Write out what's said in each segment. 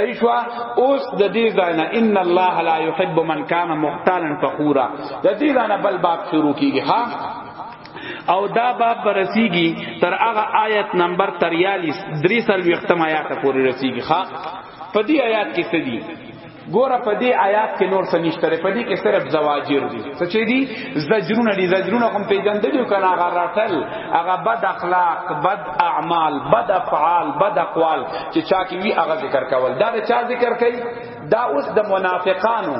ایشوا اوس د دې ځاینا ان الله لا يحب من كان مختالا فخورا د دې ځاینا بل باب شروع کیږي ها او دا باب برسیږي تر هغه آیت نمبر 43 درې سل وختم آیات پورې رسیږي ها په دې آیات کې څه دي ګوره په دې آیات کې نور څه نشته په دې کې صرف زواجر دي څه چي دي زجرونه دي زجرونه کوم پیجندل کنه هغه راتل هغه بد اخلاق بد اعمال بد افعال بد اقوال چې چا کې وی هغه ذکر کول دا چا ذکر کوي دا اوس د منافقانو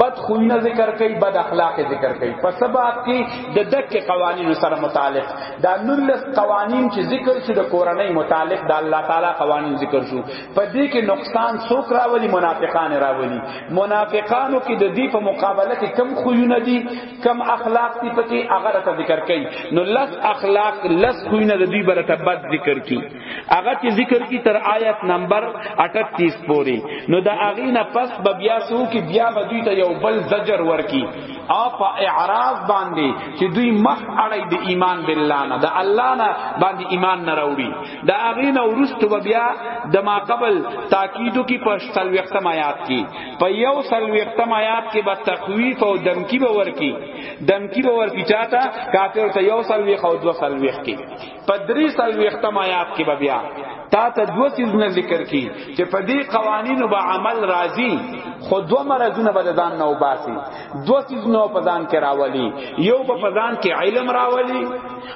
بد خوینه ذکر کوي بد اخلاق ذکر کوي په سبب کې د دک قوانینو سره متعلق دا نلس قوانین چې ذکر شو د کورنۍ متعلق د الله تعالی قوانین ذکر شو په دې کې نقصان څوک راولي منافقان راولي منافقانو کې د دې په مقابله کې کم خوونه دي کم اخلاق دي پکې هغه ته ذکر کړي نو لس اخلاق لس خوونه د دې برته بد ذکر کړي هغه چې ذکر کړي تر آیت نمبر 38 پورې نو دا هغه نه پس به بیا سو کې بیا به دوی ته یو بل زجر ورکي او په اعراض باندې چې دوی مخ اړای د ایمان بالله نه د الله نه باندې ایمان نه راوړي دا هغه نو ورستو بیا د ما قبل تاکیدو کی په سلوختم آیات کی په یو سلوختم آیات کی به تخویف او دمکی به ورکی دمکی به ورکی چاته کافر ته یو سلوخ او دو سلوخ کی په دری سلوختم آیات کی به بیا تا ته دو سیزونه ذکر کی چې په دې قوانینو به عمل راضی خو دو مرزونه به ځان نه وباسي دو سیزونه په ځان کې راولي یو په ځان کې علم راولي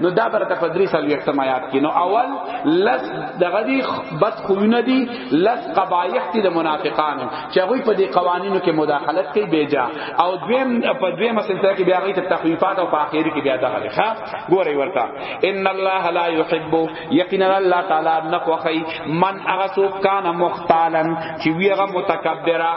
نو دا برته په درې سال وختم آیات کې نو اول لس دغه دي بد خوونه دي لس قبایح دي د منافقانو چې هغه په دې قوانینو کې مداخلت کوي بیجا او دویم په دویم سلسله کې بیا غي ته تخفیفات او په اخر کې بیا دغه ښه ګوري ورته ان الله لا يحب یقینا الله تعالی نخوخی من اغسو کان مختالن چې ویغه متکبره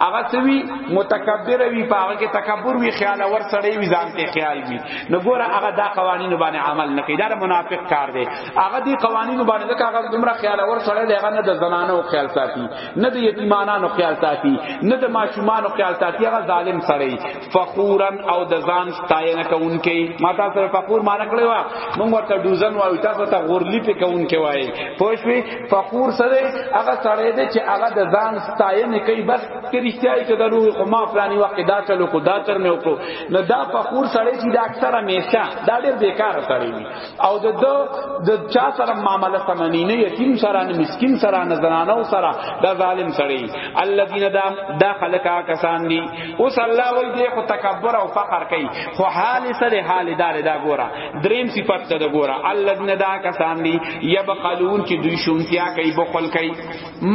هغه سوي متکبر وي په هغه کې تکبر وي خیال ور سړی وي ځان ته خیال وي نو ګوره هغه دا قوانینو باندې عمل نه کوي دا منافق کار دی هغه دی قوانینو باندې دا هغه دومره خیال ور سړی دی هغه نه د زنانو خیال ساتي نه د یتیمانو خیال ساتي نه د ماشومان خیال ساتي هغه ظالم سړی فخورا او د ځان ستاینه کوونکې ما تاسو سره فخور معنی کړی وا موږ ورته دوزن وایو تاسو ته غورلی په کوونکې وایي پوه شئ فخور سره هغه سره دی چې هغه د ځان ستاینه کوي بس کې رښتیا یې کړو خو ما فلانی وخت دا چلو کو دا تر مې وکړو نو دا فخور سره چې دا اکثر همیشه دا ډېر بیکار سره وي او د د چا سره معاملې سمنی نه یتیم سره نه مسکین سره نه زنانو سره دا ظالم سره الذين دا داخلك کسان دي اوس الله وای دی خو تکبر او فخر کوي خو حال سره حال دار دا ګورا دریم صفت ته دا ګورا الذين دا کسان دي يبخلون چې دوی شومتیا کوي بخل کوي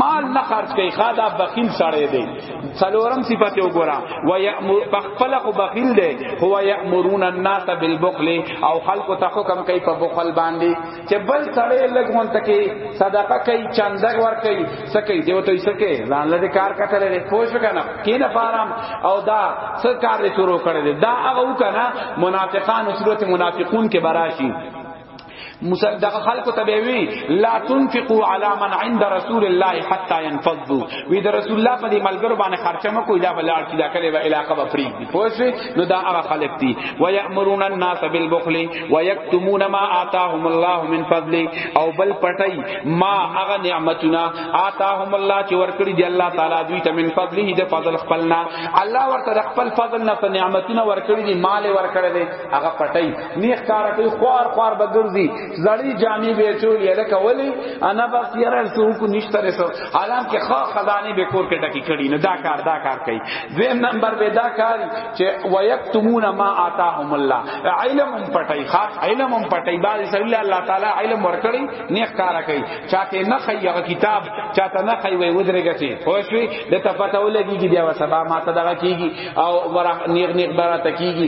مال نه خرج کوي خدا بخیل سره دی څلورم صفت یو ګورا و یامر بخل خو بخیل دی هو یامرون الناس بالبخل او خلق ته حکم کوي په بخل باندې چې بل سړی لګ مونږ ته کې صدقه کوي چندګ ور کوي سکه دی وته یې سکه ځان له کار کتل لري پوښ کنه کینه فارم او دا سر کار لري شروع کړی دا هغه وکنه منافقان او صورت منافقون کې براشي دغه خلکو ته وی لا تنفقوا على من عند رسول الله حتى ينفضوا وی د رسول الله په دې ملګرو باندې خرچه مکو دا بلار چې دا کله به علاقه به فری دی پوه نو دا هغه خلق دي ويأمرون الناس بالبخل ويكتمون ما آتاهم الله من فضل او بل پټي ما هغه نعمتونه آتاهم الله چې ورکړي دي الله تعالی دوی ته من فضله د فضل خپلنا الله ورته خپل فضل نه په نعمتونه ورکړي دي مال ورکړي دي هغه پټي نیخ کار کوي خوار خوار بګرځي زړی جامې به چول یې لکه ولی انا بس یاره څوک نشته رسو حالان کې خا خزانه به کور کې ډکی کړي نه دا کار دا کار کوي دویم نمبر به دا کار چې ويکتمون ما آتاهم الله علم پټي خاص علم پټي بعد صلی الله الله تعالی علم ورکړي نیک کار کوي چاته نه خیغه کتاب چاته نه خی وي ودرګه چی خو شوي د تپتاو لګيږي بیا سبا ما ته دغه کیږي او ورا نیغ نیغ برا تکیږي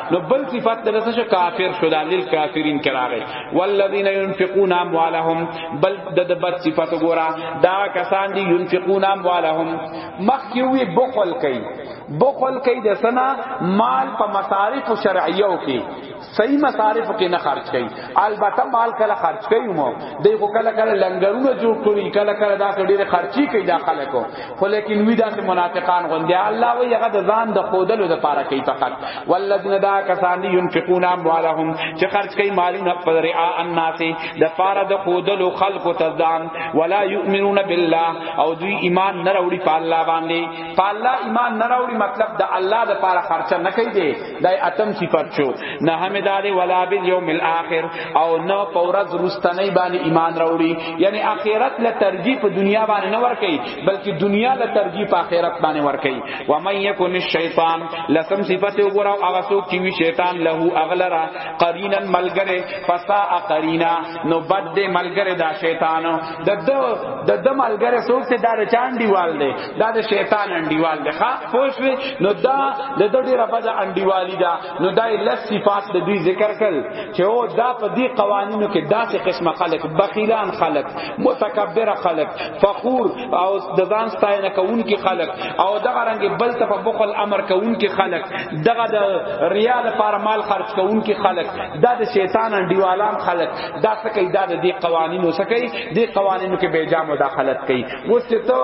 نو بل صفات د رسش کافر شو د لیل کافرین کراغه والذین ينفقون اموالهم بل د بد صفات ګورا دا کسان دی ينفقون اموالهم مخکوي بخل کوي بخل کوي د سنا مال په مصارف شرعیو کې صحیح مصارف کې نه خرج کوي البته مال کله خرج کوي مو دی خو کله کله لنګرونه جوړ کوي کله کله دا ډېر خرچي کوي دا خلکو خو لیکن وی دا منافقان غوندي الله وی هغه د ځان د خودلو د پاره کوي فقط والذین دا کسان دی ينفقون اموالهم چې خرج کوي مالونه پر رعا الناس د پاره د خودلو خلقو ته ځان ولا یؤمنون بالله او دوی ایمان نه راوړي په الله باندې په الله ایمان نه راوړي مطلب د الله د پاره خرچه نه کوي دای اتم صفت شو نه حمدار ولا بالیوم الاخر او نه پورز رستنی باندې ایمان راوړي یعنی اخرت له ترجیح په دنیا باندې نه ور کوي بلکې دنیا له ترجیح په اخرت باندې ور کوي و من یکن الشیطان لسم صفت وګورو هغه څوک چې وی شیطان له اغلرا قرینا ملګری فسا قرینا نو بد ملګری دا شیطان د د د ملګری څوک چې دا چاندی وال دی دا د شیطان انډیوال دی ښا پوښوي نو دا د دې ډیره بد انډیوالی دا نو دا لس صفات د دوی ذکر کړ چې او دا په دې قوانینو کې داسې قسمه خلق بخیلان خلق متکبر خلق فخور او د ځان ستاینه کوونکي خلق او دغه رنګ بل ته په بخل امر کوونکي خلق دغه د ریا لپاره مال خرج کوونکي خلق دا د شیطان انډیوالان خلق دا څه کوي دا د دې قوانینو څه کوي دې قوانینو کې به جا مداخلت کوي اوس چې ته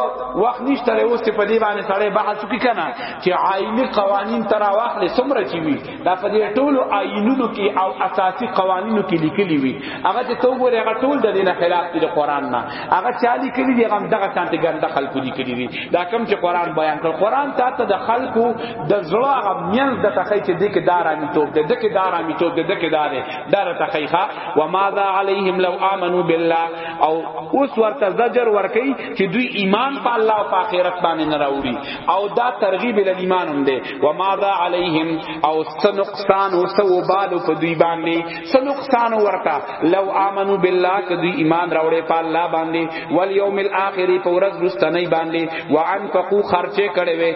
وخت نشته لري اوس په دې باندې سړی بحث وکړي کنه چې آئینی قوانین ترا واخلې څومره چې وي دا په دې ټولو آئینونو کې او اساسي قوانینو کې لیکلي وي هغه ته تو ګورې هغه ټول د دې نه خلاف دي قرآن نه هغه چا لیکلي دي هغه دغه شانته ګنده خلکو لیکلي دي دا کوم چې قرآن بیان کړ قرآن تا ته د خلکو د زړه هغه مینځ د تخی چې دې کې دارامي توپ دې دې کې دارامي توپ دې دې کې دارې دار تخیخه وماذا علیهم لو آمنو بالله او اوس ورته زجر ورکي چې دوی ایمان په الله او په آخرت باندې نه راوړي او دا ترغیب ال ایمان هم دی و ما ذا علیهم او سنقصان او سو بال په دوی باندې سنقصان ورته لو امنو بالله ک دوی ایمان راوړي په الله باندې والیوم الاخر په ورځ رستنی باندې وانفقوا خرچه کړي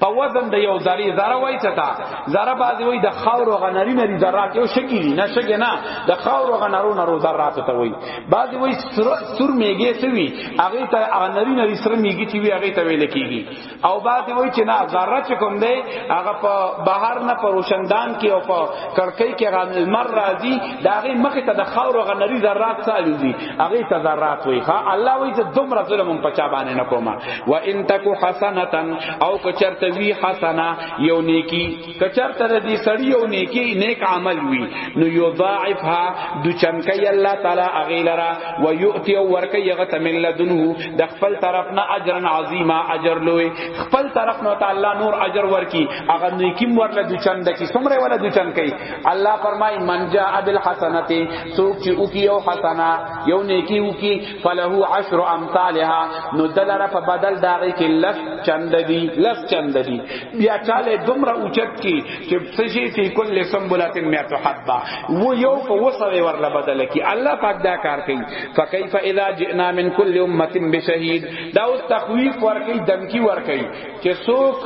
په وزن د یو ذری ذره وای چتا ذره باز وای د خاور او غنری نری ذرات یو شکی دی نه شګه نه د خاور او غنرو نرو ذرات ته وای باز وای سر میګه سوی هغه ته غنری نری سر میګی چې وی هغه ته ویل کیږي او باز وای چې نه ذره چې کوم دی هغه په بهر نه پر روشندان کې او په کړکۍ کې غن مر راځي داغه مخ ته د خاور او غنری ذرات سالي هغه ته ذرات وی ها الله وی ته دومره ظلم په چا باندې نه کوما و ان تکو حسنتن او کچرته وی حسنا یو نیکی کچرته دې سړی یو نیکی نیک عمل وی نو یضاعفها د چنکای الله تعالی هغه لرا و یؤتی او ورکه یغه تمل لدنه د خپل طرف نه اجر عظیما اجر لوی خپل طرف نه تعالی نور اجر ورکی هغه نیکی ورله د چند کی سمره ولا د چنکای الله فرمای من جاء بالحسنته څوک چې وکي یو حسنه یو نیکی وکي فله عشر امثالها نو دلاره په بدل داغه کې لس چند دی لس چند دی بیا چاله دومره اوچت کی چې سشي فی کل سنبلات مئات حبه و یو په وسره ورله بدل کی الله پاک دا کار کوي فکیف اذا جئنا من کل امه بشهید دا اوس تخویف ورکی دمکی ورکی چې څوک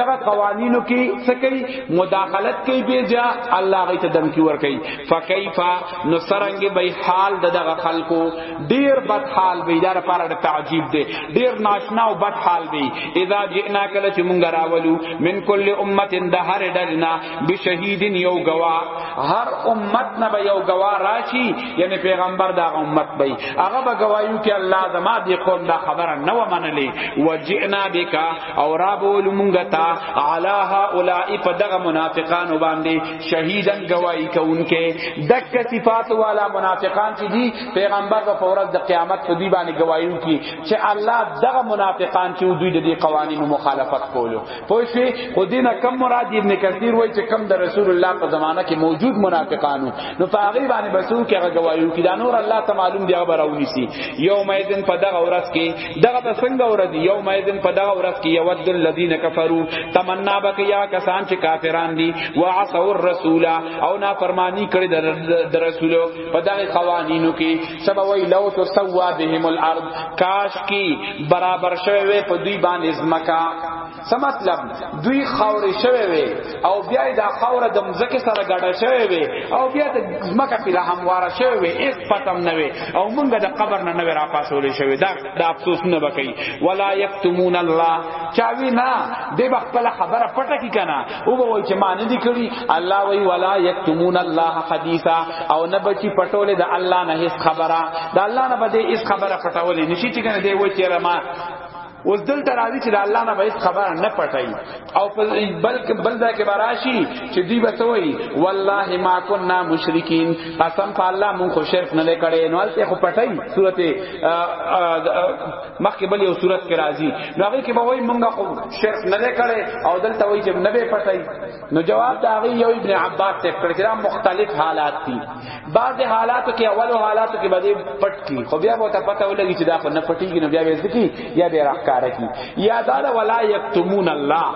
دغه قوانینو کې څه کوي مداخلت کوي به جا الله غي ته دمکی ور کوي فكيفا نو سرنګ به حال دغه خلکو ډیر بد حال به دار پر د تعجیب دی ډیر ناشنا او بد حال به اذا جئنا کله چې مونږ راولو من کل امه د هر ډلنا بشهید یو گوا هر امت نه به یو گوا راشي یعنی پیغمبر دا امت به هغه به گوايو کې الله زما دی قوم دا خبره نه و منلې وجئنا بک او را بول مونږه تا علی هؤلاء په دغه منافقان باندې شهیدن گواہی کوونکې دک صفات والا منافقان چې دي پیغمبر په فورت د قیامت په دی باندې گواہی کوي چې الله دغه منافقان چې دوی د دې قوانینو مخالفت کولو پوه شئ خو دې نه کم مراد ابن کثیر وایي چې کم د رسول الله په زمانہ کې موجود منافقانو نو په هغه باندې بسو کې هغه گوايو کې دا نور الله ته معلوم دی هغه براونی سي یوم ایذن په دغه ورځ کې دغه د څنګه ورځ یوم ایذن په دغه ورځ کې یود الذین کفروا تمنا بکیا کسان چې کافران دي وعصوا الرسول او نافرمانی کړی د رسول په دغه قوانینو کې سبا وی لو تو سوا بهم الارض کاش کی برابر شوی وی په دوی باندې زمکا څه مطلب دوی خاور شوی وی او بیا دا خاور د مزکه سره ګډه شوی وی او بیا د زمکه په هموار شوی وی هیڅ پتم نه وی او مونږ د قبر نه نه را پاسول شوی دا د افسوس نه بکی ولا یکتمون الله چاوی نه د خپل خبره پټه کی کنه او به وای چې ما نه دي کړی الله وای ولا یکتمون الله حدیثا او نه بچی پټولې د الله نه هیڅ خبره د الله نه بده هیڅ خبره پټولې نشي چې کنه دی وای چې ما اوس دلته راځي چې د الله نه به خبر نه پټای او بلکې بل ځای کې براشي چې دی به توي والله ما كنا مشرکین قسم په الله مون خو شرک نه کړي نو الته خو پټای سورته مخکې بل یو صورت کې راځي نو هغه کې به وای مونږه خو شرک نه کړي او دلته وای چې نه به پټای نو جواب دا هغه یو ابن عباس ته کړ چې مختلف حالات دي بعض حالاتو کې اولو حالاتو کې بده پټ کی خو بیا به ته پته ولګي چې دا خو نه پټیږي نو بیا به ځکی یا به راکاره کی یا دا ولا یکتمون الله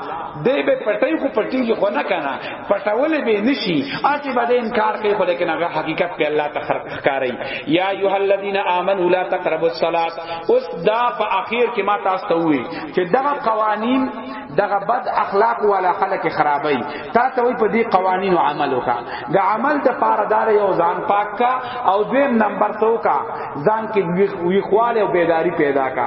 دې به پټای خو پټیږي خو نه کنه پټول به نشي اته بده انکار کوي خو لیکن هغه حقیقت په الله تخرق ښکاری یا ایه الذین آمنوا لا تقربوا الصلاۃ اوس دا په اخر کې ما تاسو ته وی چې دغه قوانین دغه بد اخلاق والا خلک خرابای تا ته وی په دې قوانینو عمل وکا د عمل د پاره دار یو ځان پاک کا او دویم نمبر تو کا ځان کې وی خواله او بیداری پیدا کا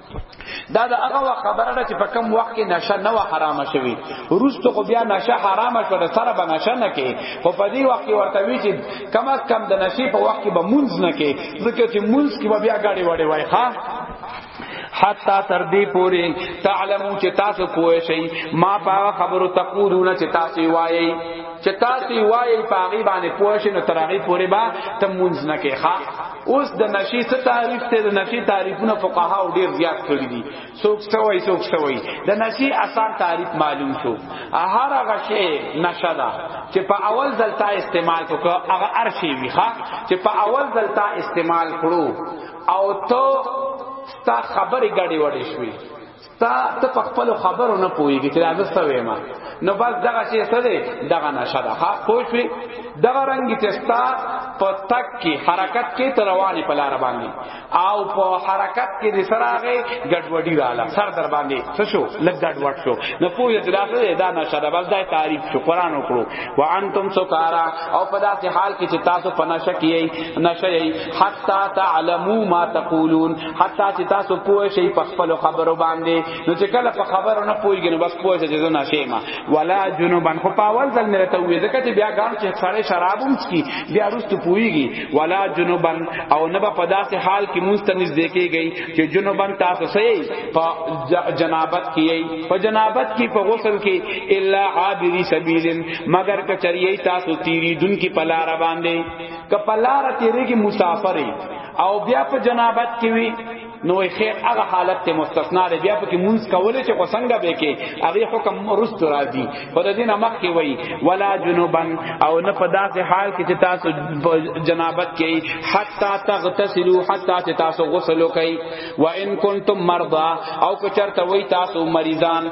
دا د هغه وخت خبره ده چې په کم وخت کې نشه نه و حرامه شوی روستو خو بیا نشه حرامه شو د سره به نشه نه کې خو په دې وخت کې ورته وی چې کم از کم د نشې په وخت کې به مونږ نه کې ځکه چې مونږ کې به بیا غاړي وړي وای ښا حتا تر دې پوري تعلمو چې تاسو پوه شئ ما په خبرو تقولون چې تاسو وایي چې تاسو وایي په غیبانه پوه شئ نو تر هغه پوري با تم مونږ نه کې ښا اوس د نشي څه تعریف ته د نشي تعریفونه فقها او ډیر زیات کړی دي څوک سوي څوک سوي د نشي اسان تعریف معلوم شو هر هغه شی نشه ده چې په اول ځل تا استعمال کړو هغه ارشي ویخه چې په اول ځل تا استعمال کړو او ته ستا خبرې ګډې وډې شوې تا ته په خپل خبرو نه پويږي چې دا څه وې ما نو بس دغه چې څه دی دغه نشه ده ها پوه شوې دغه رنګ چې ستا په تک کې حرکت کې تروانې په لار باندې او په حرکت کې د سراغه ګډوډي رااله سر در باندې څه شو لګ ګډوډ شو نو پوه دې دا څه دا نشه ده بس دا تعریف شو قران وکړو وانتم سکارا او په داسې حال کې چې تاسو په نشه کې نشه حتا تعلموا ما تقولون حتی چې تاسو پوه شئ په خپل خبرو باندې نو چې کله په خبرو نه پوهیږئ نو بس پوه شئ چې زه نشه ما ولا جنوبن خو په اول ځل مې ته وې ځکه چې بیا ګام چې سړی شراب هم څکي بیا وروسته پوهیږي ولا جنوبن او نه په داسې حال کې مونږ ته نږدې کېږئ چې جنوبن تاسو صحیح په جنابت کې په جنابت کې په غسل کې الا عابری سبیل مگر کچریه تاسو تیری دن کی پلار باندې ک پلار تیری کی مسافر او بیا په جنابت کې وی نو خیر هغه حالت ته مستثنا دی بیا پکې مونږ کولې چې وسنګ به کې هغه حکم رست راځي په دې نه مخ کې وای ولا جنوبن او نه په داسې حال کې چې تاسو جنابت کې حتا تغتسلوا حتا چې تاسو غسل وکړي وان کنتم مرضى او که چرته وای تاسو مریضان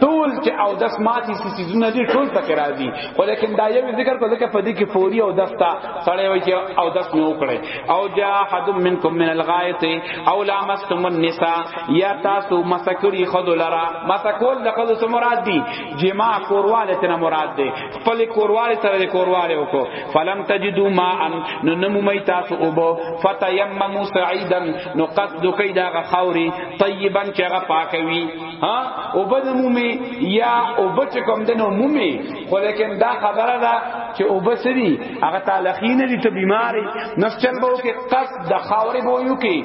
ټول چې او داس ماتي سي سيزونه دي ټول پکې راځي خو لیکن دا یو ذکر کو ځکه په دې کې فوري او داس تا سړی وي چې او داس نو کړي او جا حد منکم من الغایت او لامستم النساء یا تاسو مسکری خود لرا مسکول د خود سره مراد دي جما کورواله تر مراد دي خپل کورواله سره د کورواله وکړو فلم تجدو ما ان نو نمو می تاسو او بو فتیمموا سعیدا نو قصد کیدا غخوري طیبا چې غ پاکوي ها او بد مومي یا او بچ کوم دنو مومي خو لیکن دا خبره ده چې او بسري هغه تعلقین دي ته بیماری نس چل بو کې قص د خاورې بو یو کې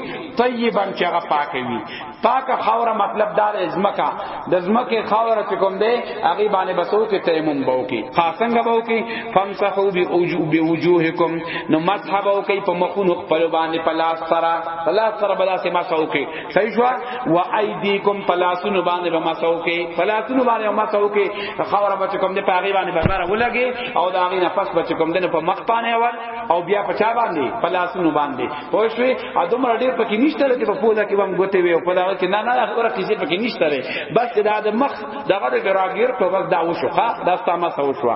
طیبا چې هغه پاکه وي پاکه خاوره مطلب دا ده ازمکا د ازمکه خاوره چې کوم ده هغه باندې بسو کې تیمم بو کې خاصنګ بو کې فمسحو بی اوجو بی وجوهکم نو مسح بو کې په مخونو خپل باندې پلاس سره پلاس سره بلا سه مسحو کې صحیح شو و ایدیکم پلاسون باندې به مسو کې پلاسون باندې مسو کې خاور بچ کوم دې پاغي باندې بمره ولګي او دا غي نفس بچ کوم دې په مخ باندې اول او بیا په چا باندې پلاسون باندې پوه شو ا دومره ډیر پکې نشته لکه په پوله کې وم ګوتې وي او په دا کې نه نه خبره کیږي پکې نشته بس دا د مخ دغه د راګیر په وخت دا وشو ښا دا ستا مسو شو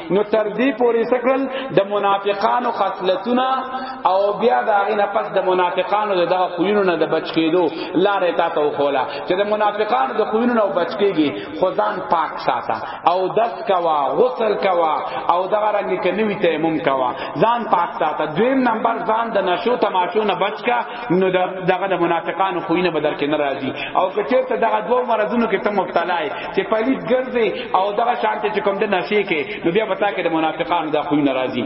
نو تر دې پورې سکل د منافقانو خصلتونه او بیا دا غینه پس د منافقانو د دغه خوینو نه د بچ کېدو لارې تا ته وخولا چې د منافقانو د خوینو نه بچ کېږي خدان پاک ساته او دس کوا غسل کوا او دغه رنګ کې نوی تیمم کوا ځان پاک ساته دویم نمبر ځان د نشو تماشو نه بچ کا نو دا دغه د منافقانو خوینه به درکې ناراضي او که چیرته دغه دوه مرزونو کې ته مبتلا یې چې پلیت ګرځي او دغه شانته چې کوم د نشې کې نو بیا به تا کې د منافقانو دا خوینه راضي